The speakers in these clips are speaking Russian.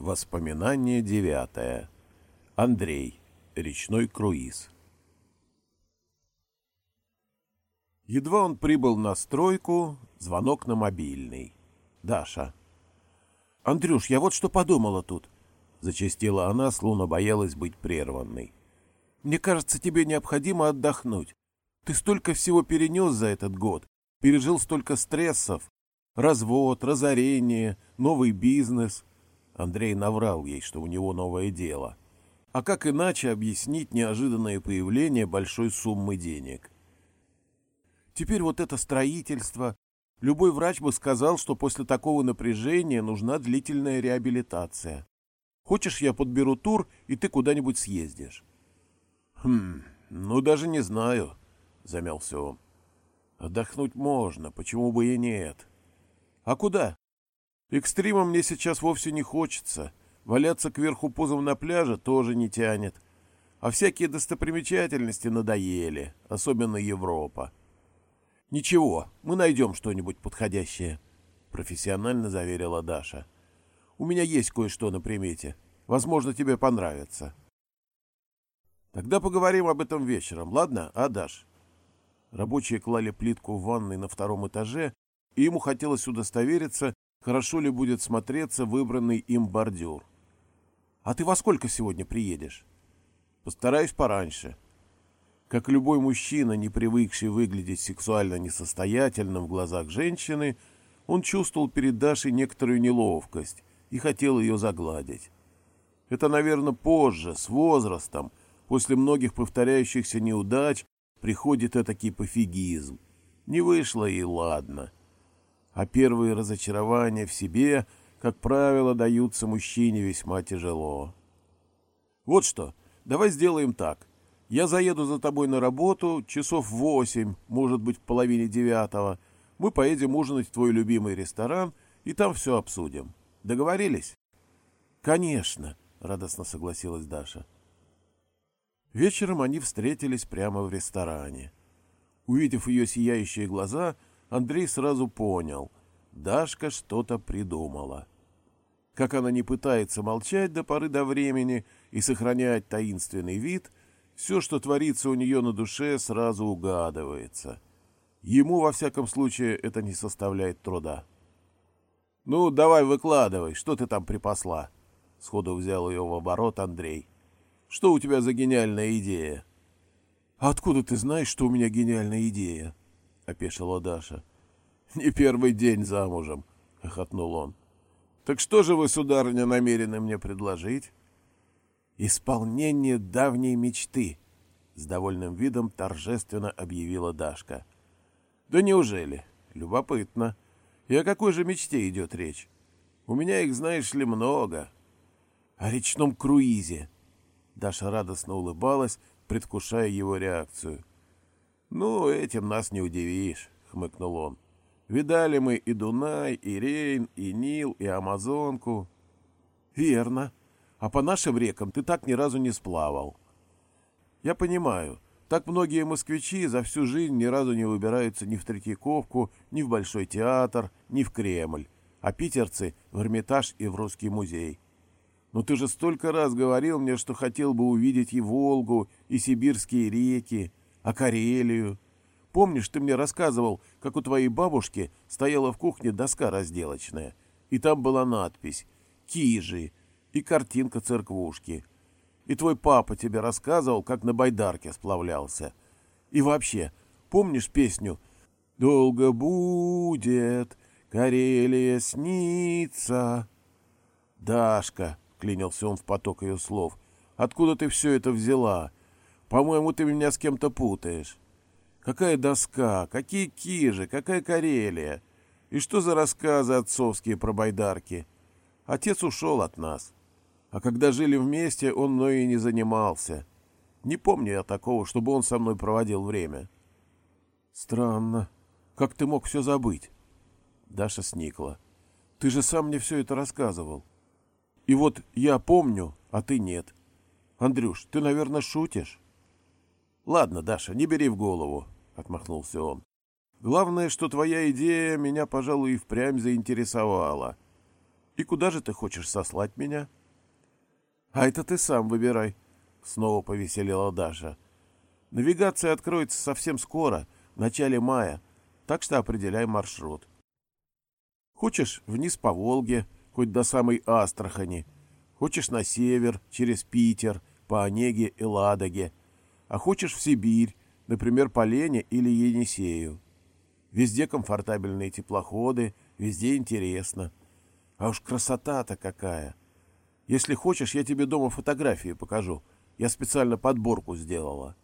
Воспоминание девятое. Андрей. Речной круиз. Едва он прибыл на стройку, звонок на мобильный. Даша. «Андрюш, я вот что подумала тут», — зачастила она, словно боялась быть прерванной. «Мне кажется, тебе необходимо отдохнуть. Ты столько всего перенес за этот год, пережил столько стрессов. Развод, разорение, новый бизнес — Андрей наврал ей, что у него новое дело. А как иначе объяснить неожиданное появление большой суммы денег? Теперь вот это строительство. Любой врач бы сказал, что после такого напряжения нужна длительная реабилитация. Хочешь, я подберу тур, и ты куда-нибудь съездишь? Хм, ну даже не знаю, замялся он. Отдохнуть можно, почему бы и нет. А куда? Экстрима мне сейчас вовсе не хочется. Валяться кверху позом на пляже тоже не тянет. А всякие достопримечательности надоели, особенно Европа. «Ничего, мы найдем что-нибудь подходящее», — профессионально заверила Даша. «У меня есть кое-что на примете. Возможно, тебе понравится». «Тогда поговорим об этом вечером, ладно, а, Даш?» Рабочие клали плитку в ванной на втором этаже, и ему хотелось удостовериться, хорошо ли будет смотреться выбранный им бордюр. «А ты во сколько сегодня приедешь?» «Постараюсь пораньше». Как любой мужчина, не привыкший выглядеть сексуально несостоятельным в глазах женщины, он чувствовал перед Дашей некоторую неловкость и хотел ее загладить. Это, наверное, позже, с возрастом, после многих повторяющихся неудач, приходит этакий пофигизм. Не вышло и ладно. — а первые разочарования в себе, как правило, даются мужчине весьма тяжело. Вот что, давай сделаем так. Я заеду за тобой на работу часов в восемь, может быть, в половине девятого. Мы поедем ужинать в твой любимый ресторан, и там все обсудим. Договорились? Конечно, радостно согласилась Даша. Вечером они встретились прямо в ресторане. Увидев ее сияющие глаза, Андрей сразу понял — Дашка что-то придумала. Как она не пытается молчать до поры до времени и сохранять таинственный вид, все, что творится у нее на душе, сразу угадывается. Ему, во всяком случае, это не составляет труда. — Ну, давай выкладывай, что ты там припасла? — сходу взял ее в оборот Андрей. — Что у тебя за гениальная идея? — Откуда ты знаешь, что у меня гениальная идея? —— опешила Даша. «Не первый день замужем», — хохотнул он. «Так что же вы, сударыня, намерены мне предложить?» «Исполнение давней мечты», — с довольным видом торжественно объявила Дашка. «Да неужели? Любопытно. И о какой же мечте идет речь? У меня их, знаешь ли, много». «О речном круизе». Даша радостно улыбалась, предвкушая его реакцию. «Ну, этим нас не удивишь», — хмыкнул он. «Видали мы и Дунай, и Рейн, и Нил, и Амазонку». «Верно. А по нашим рекам ты так ни разу не сплавал». «Я понимаю. Так многие москвичи за всю жизнь ни разу не выбираются ни в Третьяковку, ни в Большой театр, ни в Кремль, а питерцы — в Эрмитаж и в Русский музей. Но ты же столько раз говорил мне, что хотел бы увидеть и Волгу, и сибирские реки, а Карелию? Помнишь, ты мне рассказывал, как у твоей бабушки стояла в кухне доска разделочная, и там была надпись «Кижи» и картинка церквушки. И твой папа тебе рассказывал, как на байдарке сплавлялся. И вообще, помнишь песню «Долго будет Карелия снится»? «Дашка», — клянился он в поток ее слов, — «откуда ты все это взяла?» По-моему, ты меня с кем-то путаешь. Какая доска, какие кижи, какая Карелия. И что за рассказы отцовские про байдарки? Отец ушел от нас. А когда жили вместе, он мной и не занимался. Не помню я такого, чтобы он со мной проводил время. Странно. Как ты мог все забыть? Даша сникла. Ты же сам мне все это рассказывал. И вот я помню, а ты нет. Андрюш, ты, наверное, шутишь? «Ладно, Даша, не бери в голову», — отмахнулся он. «Главное, что твоя идея меня, пожалуй, и впрямь заинтересовала. И куда же ты хочешь сослать меня? А это ты сам выбирай, снова повеселила Даша. Навигация откроется совсем скоро, в начале мая, так что определяй маршрут. Хочешь вниз по Волге, хоть до самой Астрахани, хочешь на север, через Питер, по Онеге и Ладоге, а хочешь в Сибирь, например, по Лене или Енисею. Везде комфортабельные теплоходы, везде интересно. А уж красота-то какая! Если хочешь, я тебе дома фотографии покажу. Я специально подборку сделала.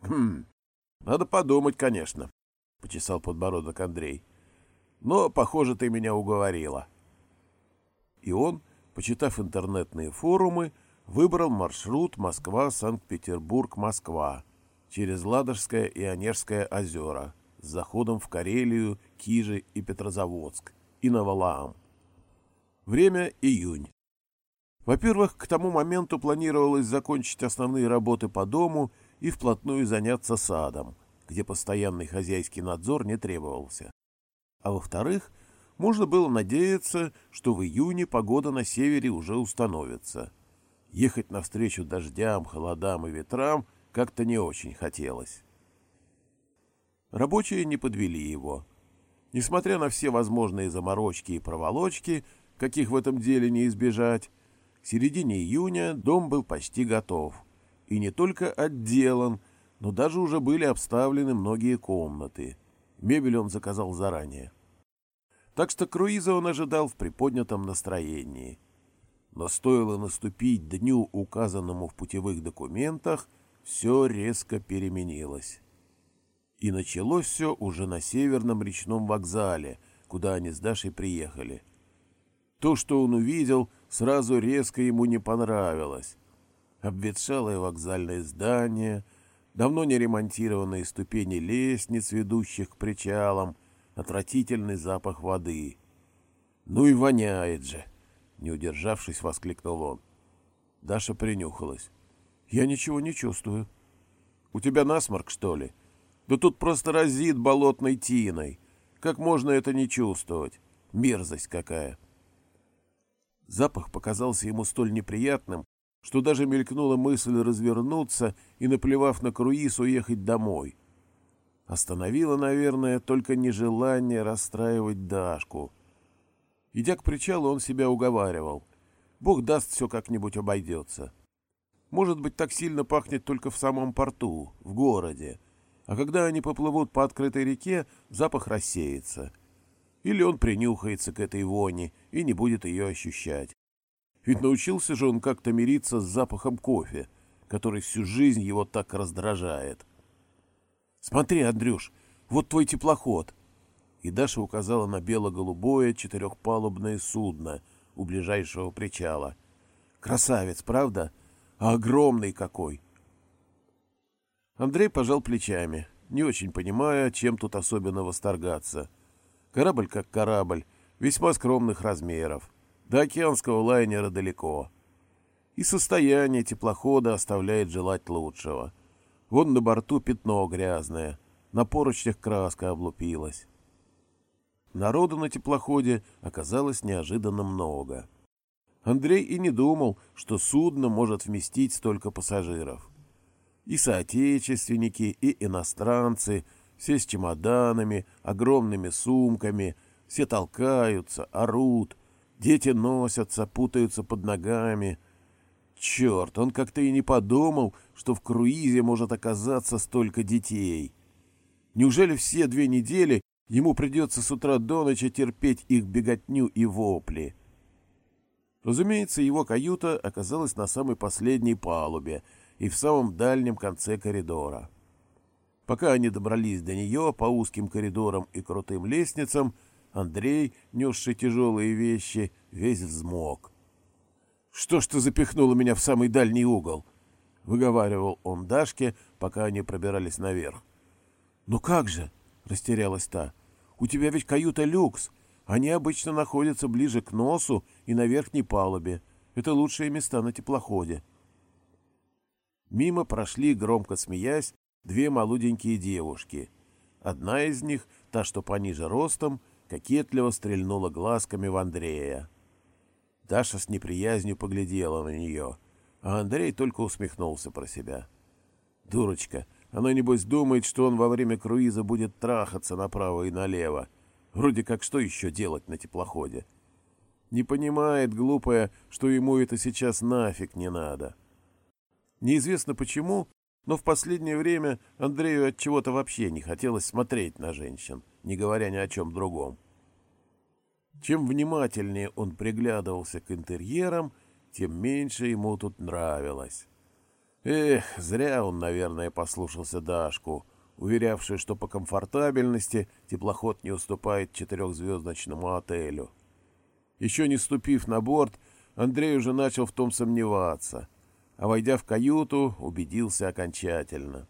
Хм, надо подумать, конечно, — почесал подбородок Андрей. Но, похоже, ты меня уговорила. И он, почитав интернетные форумы, выбрал маршрут Москва-Санкт-Петербург-Москва через Ладожское и Онежское озера с заходом в Карелию, Кижи и Петрозаводск и Новолаам. Время — июнь. Во-первых, к тому моменту планировалось закончить основные работы по дому и вплотную заняться садом, где постоянный хозяйский надзор не требовался. А во-вторых, можно было надеяться, что в июне погода на севере уже установится. Ехать навстречу дождям, холодам и ветрам как-то не очень хотелось. Рабочие не подвели его. Несмотря на все возможные заморочки и проволочки, каких в этом деле не избежать, к середине июня дом был почти готов. И не только отделан, но даже уже были обставлены многие комнаты. Мебель он заказал заранее. Так что круиза он ожидал в приподнятом настроении. Но стоило наступить дню, указанному в путевых документах, все резко переменилось. И началось все уже на северном речном вокзале, куда они с Дашей приехали. То, что он увидел, сразу резко ему не понравилось. Обветшалое вокзальное здание, давно не ремонтированные ступени лестниц, ведущих к причалам, отвратительный запах воды. «Ну и воняет же!» — не удержавшись, воскликнул он. Даша принюхалась. «Я ничего не чувствую». «У тебя насморк, что ли?» Да тут просто разит болотной тиной. Как можно это не чувствовать? Мерзость какая. Запах показался ему столь неприятным, что даже мелькнула мысль развернуться и, наплевав на круиз, уехать домой. Остановило, наверное, только нежелание расстраивать Дашку. Идя к причалу, он себя уговаривал. Бог даст, все как-нибудь обойдется. Может быть, так сильно пахнет только в самом порту, в городе а когда они поплывут по открытой реке, запах рассеется. Или он принюхается к этой вони и не будет ее ощущать. Ведь научился же он как-то мириться с запахом кофе, который всю жизнь его так раздражает. «Смотри, Андрюш, вот твой теплоход!» И Даша указала на бело-голубое четырехпалубное судно у ближайшего причала. «Красавец, правда? А огромный какой!» Андрей пожал плечами, не очень понимая, чем тут особенно восторгаться. Корабль как корабль, весьма скромных размеров. До океанского лайнера далеко. И состояние теплохода оставляет желать лучшего. Вон на борту пятно грязное, на поручнях краска облупилась. Народу на теплоходе оказалось неожиданно много. Андрей и не думал, что судно может вместить столько пассажиров. И соотечественники, и иностранцы, все с чемоданами, огромными сумками, все толкаются, орут, дети носятся, путаются под ногами. Черт, он как-то и не подумал, что в круизе может оказаться столько детей. Неужели все две недели ему придется с утра до ночи терпеть их беготню и вопли? Разумеется, его каюта оказалась на самой последней палубе — и в самом дальнем конце коридора. Пока они добрались до нее по узким коридорам и крутым лестницам, Андрей, несший тяжелые вещи, весь взмок. «Что ж ты запихнула меня в самый дальний угол?» — выговаривал он Дашке, пока они пробирались наверх. «Ну как же?» — растерялась та. «У тебя ведь каюта люкс. Они обычно находятся ближе к носу и на верхней палубе. Это лучшие места на теплоходе». Мимо прошли, громко смеясь, две молоденькие девушки. Одна из них, та, что пониже ростом, кокетливо стрельнула глазками в Андрея. Даша с неприязнью поглядела на нее, а Андрей только усмехнулся про себя. Дурочка, она, небось, думает, что он во время круиза будет трахаться направо и налево. Вроде как что еще делать на теплоходе? Не понимает, глупая, что ему это сейчас нафиг не надо. Неизвестно почему, но в последнее время Андрею от чего-то вообще не хотелось смотреть на женщин, не говоря ни о чем другом. Чем внимательнее он приглядывался к интерьерам, тем меньше ему тут нравилось. Эх, зря он, наверное, послушался Дашку, уверявшую, что по комфортабельности теплоход не уступает четырехзвездочному отелю. Еще не ступив на борт, Андрей уже начал в том сомневаться, а, войдя в каюту, убедился окончательно.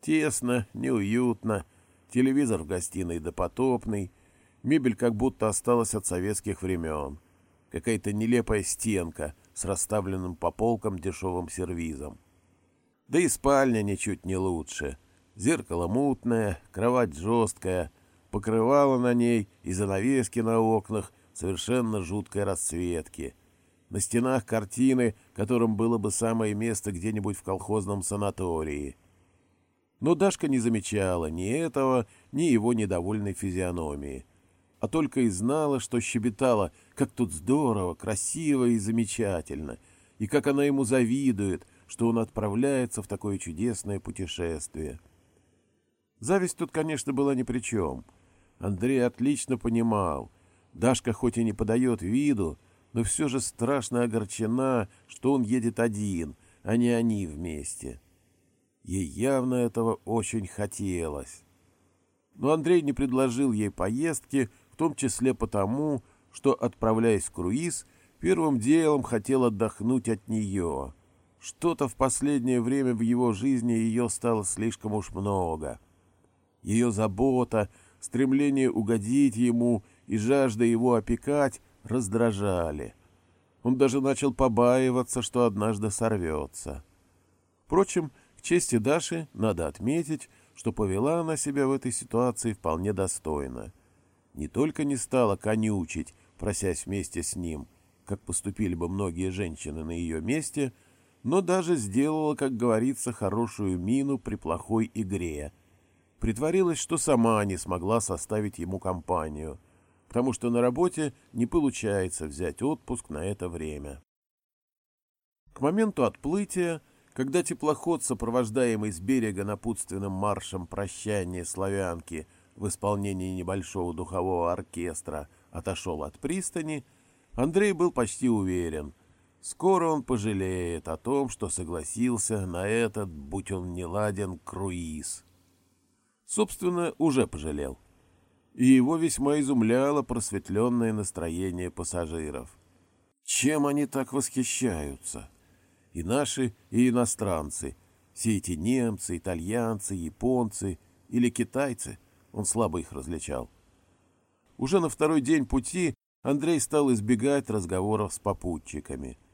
Тесно, неуютно, телевизор в гостиной допотопный, мебель как будто осталась от советских времен, какая-то нелепая стенка с расставленным по полкам дешевым сервизом. Да и спальня ничуть не лучше. Зеркало мутное, кровать жесткая, покрывало на ней и занавески на окнах совершенно жуткой расцветки. На стенах картины, которым было бы самое место где-нибудь в колхозном санатории. Но Дашка не замечала ни этого, ни его недовольной физиономии, а только и знала, что щебетала, как тут здорово, красиво и замечательно, и как она ему завидует, что он отправляется в такое чудесное путешествие. Зависть тут, конечно, была ни при чем. Андрей отлично понимал. Дашка хоть и не подает виду, но все же страшно огорчена, что он едет один, а не они вместе. Ей явно этого очень хотелось. Но Андрей не предложил ей поездки, в том числе потому, что, отправляясь в круиз, первым делом хотел отдохнуть от нее — что-то в последнее время в его жизни ее стало слишком уж много. Ее забота, стремление угодить ему и жажда его опекать раздражали. Он даже начал побаиваться, что однажды сорвется. Впрочем, к чести Даши надо отметить, что повела она себя в этой ситуации вполне достойно. Не только не стала конючить, просясь вместе с ним, как поступили бы многие женщины на ее месте — но даже сделала, как говорится, хорошую мину при плохой игре. Притворилась, что сама не смогла составить ему компанию, потому что на работе не получается взять отпуск на это время. К моменту отплытия, когда теплоход, сопровождаемый с берега напутственным маршем прощания славянки в исполнении небольшого духового оркестра, отошел от пристани, Андрей был почти уверен — Скоро он пожалеет о том, что согласился на этот, будь он не ладен, круиз. Собственно, уже пожалел. И его весьма изумляло просветленное настроение пассажиров. Чем они так восхищаются? И наши, и иностранцы. Все эти немцы, итальянцы, японцы или китайцы. Он слабо их различал. Уже на второй день пути Андрей стал избегать разговоров с попутчиками —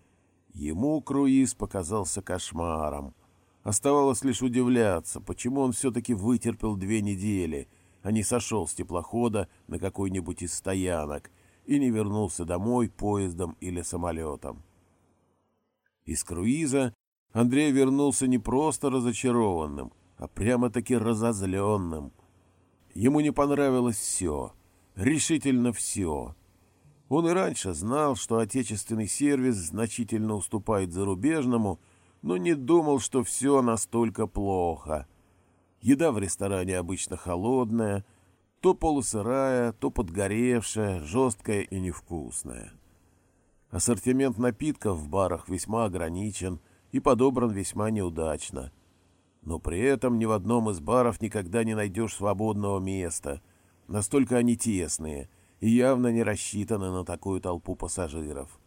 Ему круиз показался кошмаром. Оставалось лишь удивляться, почему он все-таки вытерпел две недели, а не сошел с теплохода на какой-нибудь из стоянок и не вернулся домой поездом или самолетом. Из круиза Андрей вернулся не просто разочарованным, а прямо-таки разозленным. Ему не понравилось все, решительно все. Он и раньше знал, что отечественный сервис значительно уступает зарубежному, но не думал, что все настолько плохо. Еда в ресторане обычно холодная, то полусырая, то подгоревшая, жесткая и невкусная. Ассортимент напитков в барах весьма ограничен и подобран весьма неудачно. Но при этом ни в одном из баров никогда не найдешь свободного места. Настолько они тесные — явно не рассчитаны на такую толпу пассажиров.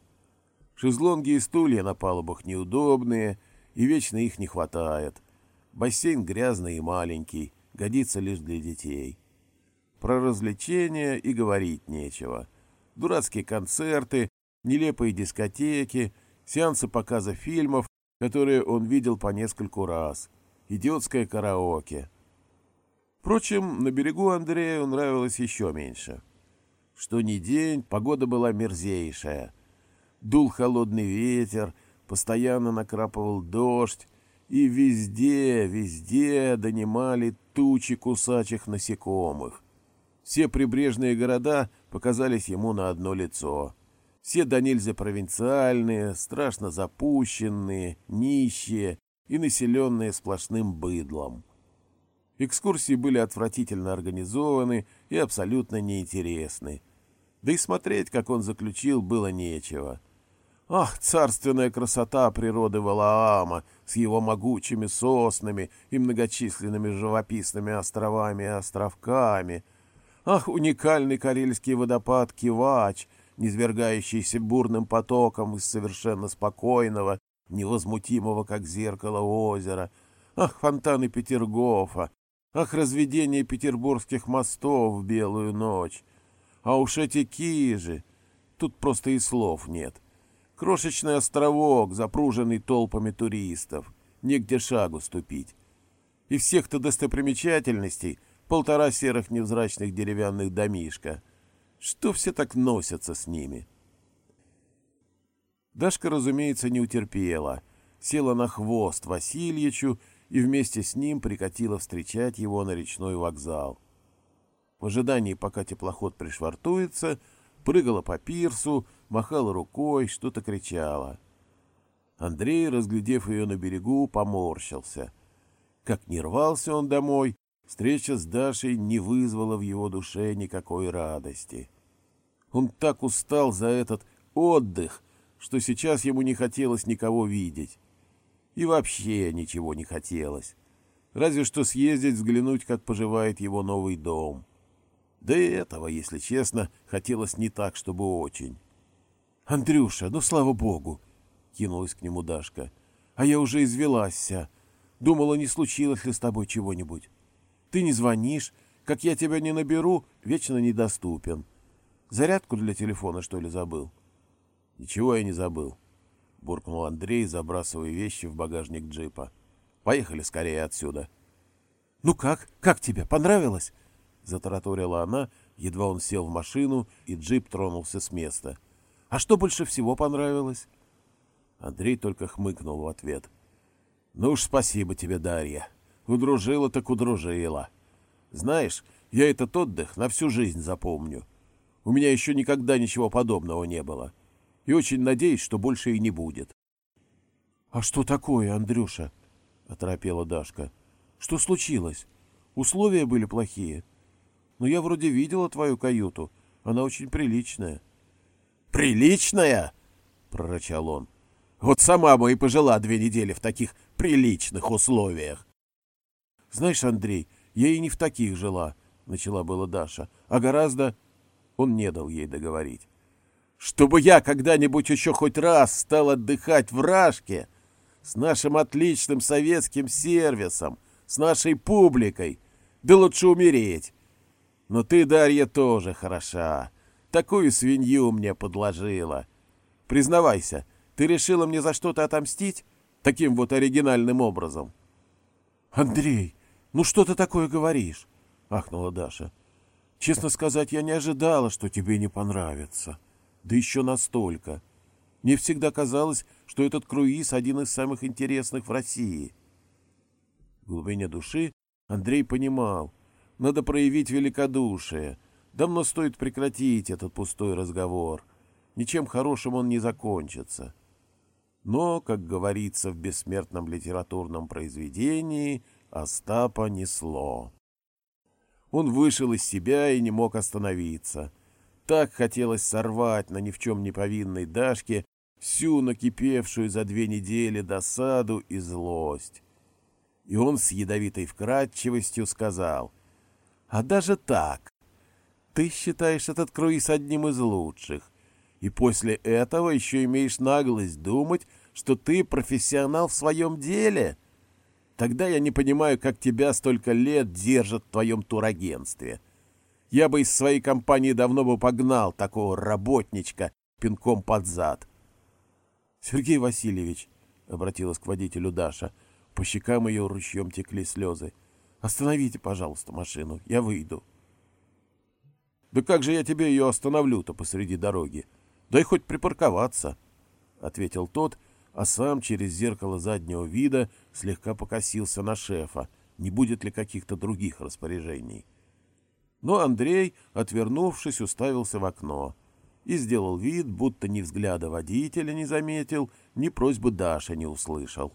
Шезлонги и стулья на палубах неудобные, и вечно их не хватает. Бассейн грязный и маленький, годится лишь для детей. Про развлечения и говорить нечего. Дурацкие концерты, нелепые дискотеки, сеансы показа фильмов, которые он видел по нескольку раз, идиотское караоке. Впрочем, на берегу Андрею нравилось еще меньше — Что ни день, погода была мерзейшая. Дул холодный ветер, постоянно накрапывал дождь, и везде, везде донимали тучи кусачих насекомых. Все прибрежные города показались ему на одно лицо. Все до нельзя провинциальные, страшно запущенные, нищие и населенные сплошным быдлом. Экскурсии были отвратительно организованы и абсолютно неинтересны. Да и смотреть, как он заключил, было нечего. Ах, царственная красота природы Валаама с его могучими соснами и многочисленными живописными островами и островками! Ах, уникальный карельский водопад Кивач, низвергающийся бурным потоком из совершенно спокойного, невозмутимого, как зеркало озера! Ах, фонтаны Петергофа! Ах, разведение петербургских мостов в белую ночь! А уж эти кижи! Тут просто и слов нет. — Крошечный островок, запруженный толпами туристов. Негде шагу ступить. И всех-то достопримечательностей полтора серых невзрачных деревянных домишка. Что все так носятся с ними? Дашка, разумеется, не утерпела. Села на хвост Васильичу и вместе с ним прикатила встречать его на речной вокзал. В ожидании, пока теплоход пришвартуется, прыгала по пирсу, махала рукой, что-то кричала. Андрей, разглядев ее на берегу, поморщился. Как не рвался он домой, встреча с Дашей не вызвала в его душе никакой радости. Он так устал за этот отдых, что сейчас ему не хотелось никого видеть. И вообще ничего не хотелось. Разве что съездить взглянуть, как поживает его новый дом. Да и этого, если честно, хотелось не так, чтобы очень. «Андрюша, ну слава богу!» — кинулась к нему Дашка. «А я уже извелась. Думала, не случилось ли с тобой чего-нибудь. Ты не звонишь, как я тебя не наберу, вечно недоступен. Зарядку для телефона, что ли, забыл?» «Ничего я не забыл», — буркнул Андрей, забрасывая вещи в багажник джипа. «Поехали скорее отсюда». «Ну как? Как тебе? Понравилось?» — затараторила она, едва он сел в машину, и джип тронулся с места. «А что больше всего понравилось?» Андрей только хмыкнул в ответ. «Ну уж спасибо тебе, Дарья. Удружила так удружила. Знаешь, я этот отдых на всю жизнь запомню. У меня еще никогда ничего подобного не было. И очень надеюсь, что больше и не будет». «А что такое, Андрюша?» — оторопела Дашка. «Что случилось? Условия были плохие?» Но я вроде видела твою каюту. Она очень приличная. «Приличная?» — прорычал он. «Вот сама бы и пожила две недели в таких приличных условиях». «Знаешь, Андрей, я и не в таких жила», — начала была Даша, «а гораздо...» Он не дал ей договорить. «Чтобы я когда-нибудь еще хоть раз стал отдыхать в Рашке с нашим отличным советским сервисом, с нашей публикой, да лучше умереть, но ты, Дарья, тоже хороша. Такую свинью мне подложила. Признавайся, ты решила мне за что-то отомстить? Таким вот оригинальным образом. Андрей, ну что ты такое говоришь? Ахнула Даша. Честно сказать, я не ожидала, что тебе не понравится. Да еще настолько. Мне всегда казалось, что этот круиз один из самых интересных в России. В глубине души Андрей понимал, надо проявить великодушие. Давно стоит прекратить этот пустой разговор. Ничем хорошим он не закончится. Но, как говорится в бессмертном литературном произведении, Остапа несло. Он вышел из себя и не мог остановиться. Так хотелось сорвать на ни в чем не повинной Дашке всю накипевшую за две недели досаду и злость. И он с ядовитой вкрадчивостью сказал — а даже так. Ты считаешь этот круиз одним из лучших. И после этого еще имеешь наглость думать, что ты профессионал в своем деле. Тогда я не понимаю, как тебя столько лет держат в твоем турагентстве. Я бы из своей компании давно бы погнал такого работничка пинком под зад. — Сергей Васильевич, — обратилась к водителю Даша, по щекам ее ручьем текли слезы, — Остановите, пожалуйста, машину. Я выйду. Да как же я тебе ее остановлю-то посреди дороги? Дай хоть припарковаться, — ответил тот, а сам через зеркало заднего вида слегка покосился на шефа, не будет ли каких-то других распоряжений. Но Андрей, отвернувшись, уставился в окно и сделал вид, будто ни взгляда водителя не заметил, ни просьбы Даши не услышал.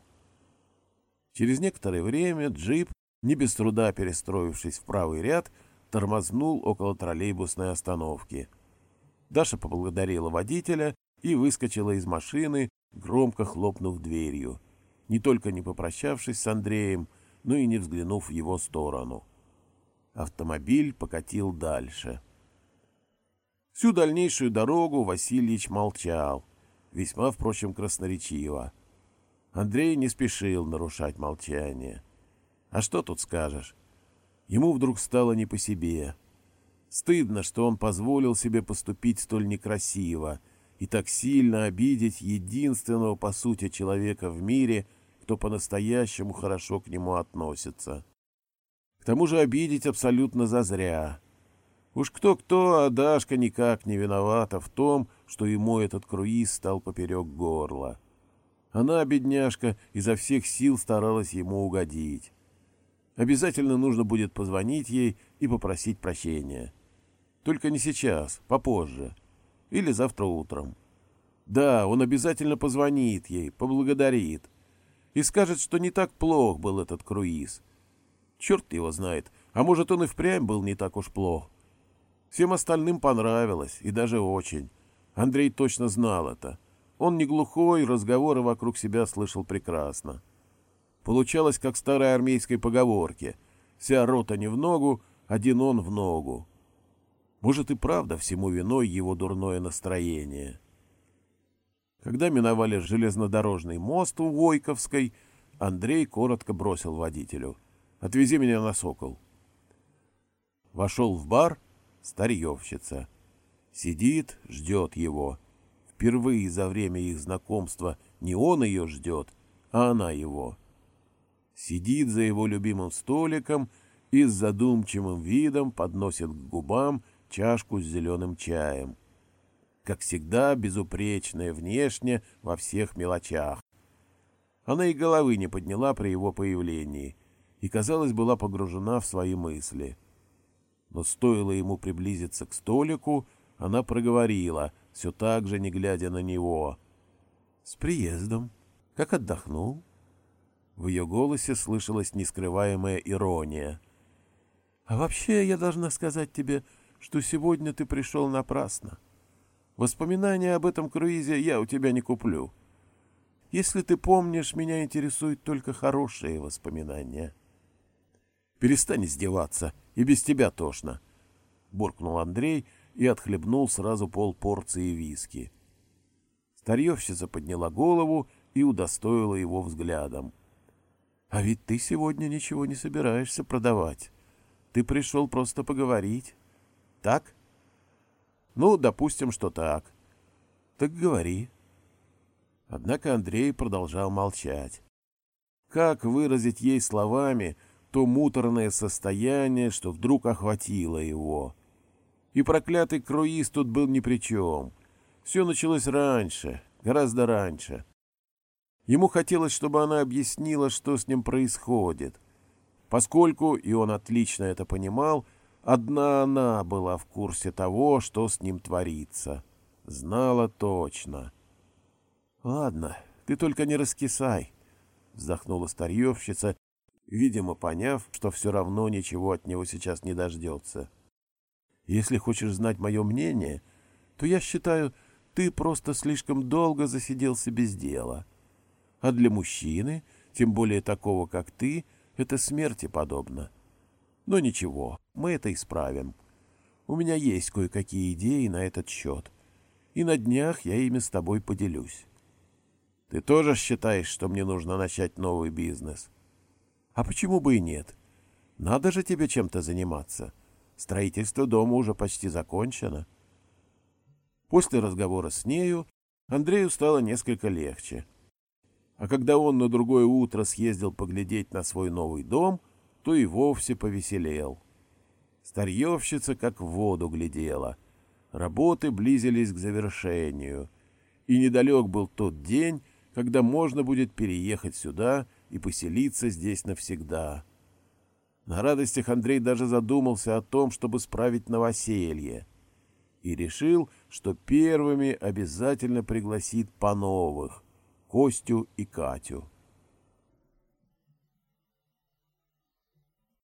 Через некоторое время джип, не без труда перестроившись в правый ряд, тормознул около троллейбусной остановки. Даша поблагодарила водителя и выскочила из машины, громко хлопнув дверью, не только не попрощавшись с Андреем, но и не взглянув в его сторону. Автомобиль покатил дальше. Всю дальнейшую дорогу Васильевич молчал, весьма, впрочем, красноречиво. Андрей не спешил нарушать молчание. А что тут скажешь? Ему вдруг стало не по себе. Стыдно, что он позволил себе поступить столь некрасиво и так сильно обидеть единственного, по сути, человека в мире, кто по-настоящему хорошо к нему относится. К тому же обидеть абсолютно зазря. Уж кто-кто, а Дашка никак не виновата в том, что ему этот круиз стал поперек горла. Она, бедняжка, изо всех сил старалась ему угодить. Обязательно нужно будет позвонить ей и попросить прощения. Только не сейчас, попозже. Или завтра утром. Да, он обязательно позвонит ей, поблагодарит. И скажет, что не так плох был этот круиз. Черт его знает, а может, он и впрямь был не так уж плох. Всем остальным понравилось, и даже очень. Андрей точно знал это. Он не глухой, разговоры вокруг себя слышал прекрасно. Получалось, как в старой армейской поговорке. Вся рота не в ногу, один он в ногу. Может, и правда всему виной его дурное настроение. Когда миновали железнодорожный мост у Войковской, Андрей коротко бросил водителю. «Отвези меня на Сокол». Вошел в бар старьевщица. Сидит, ждет его. Впервые за время их знакомства не он ее ждет, а она его сидит за его любимым столиком и с задумчивым видом подносит к губам чашку с зеленым чаем. Как всегда, безупречная внешне во всех мелочах. Она и головы не подняла при его появлении и, казалось, была погружена в свои мысли. Но стоило ему приблизиться к столику, она проговорила, все так же не глядя на него. «С приездом. Как отдохнул?» В ее голосе слышалась нескрываемая ирония. «А вообще, я должна сказать тебе, что сегодня ты пришел напрасно. Воспоминания об этом круизе я у тебя не куплю. Если ты помнишь, меня интересуют только хорошие воспоминания». «Перестань издеваться, и без тебя тошно», — буркнул Андрей и отхлебнул сразу полпорции виски. Старьевщица подняла голову и удостоила его взглядом. — а ведь ты сегодня ничего не собираешься продавать. Ты пришел просто поговорить. Так? Ну, допустим, что так. Так говори. Однако Андрей продолжал молчать. Как выразить ей словами то муторное состояние, что вдруг охватило его? И проклятый круиз тут был ни при чем. Все началось раньше, гораздо раньше. Ему хотелось, чтобы она объяснила, что с ним происходит, поскольку, и он отлично это понимал, одна она была в курсе того, что с ним творится. Знала точно. «Ладно, ты только не раскисай», — вздохнула старьевщица, видимо, поняв, что все равно ничего от него сейчас не дождется. «Если хочешь знать мое мнение, то я считаю, ты просто слишком долго засиделся без дела». А для мужчины, тем более такого, как ты, это смерти подобно. Но ничего, мы это исправим. У меня есть кое-какие идеи на этот счет. И на днях я ими с тобой поделюсь. Ты тоже считаешь, что мне нужно начать новый бизнес? А почему бы и нет? Надо же тебе чем-то заниматься. Строительство дома уже почти закончено. После разговора с нею Андрею стало несколько легче. А когда он на другое утро съездил поглядеть на свой новый дом, то и вовсе повеселел. Старьевщица как в воду глядела. Работы близились к завершению. И недалек был тот день, когда можно будет переехать сюда и поселиться здесь навсегда. На радостях Андрей даже задумался о том, чтобы справить новоселье. И решил, что первыми обязательно пригласит Пановых, Костю и Катю.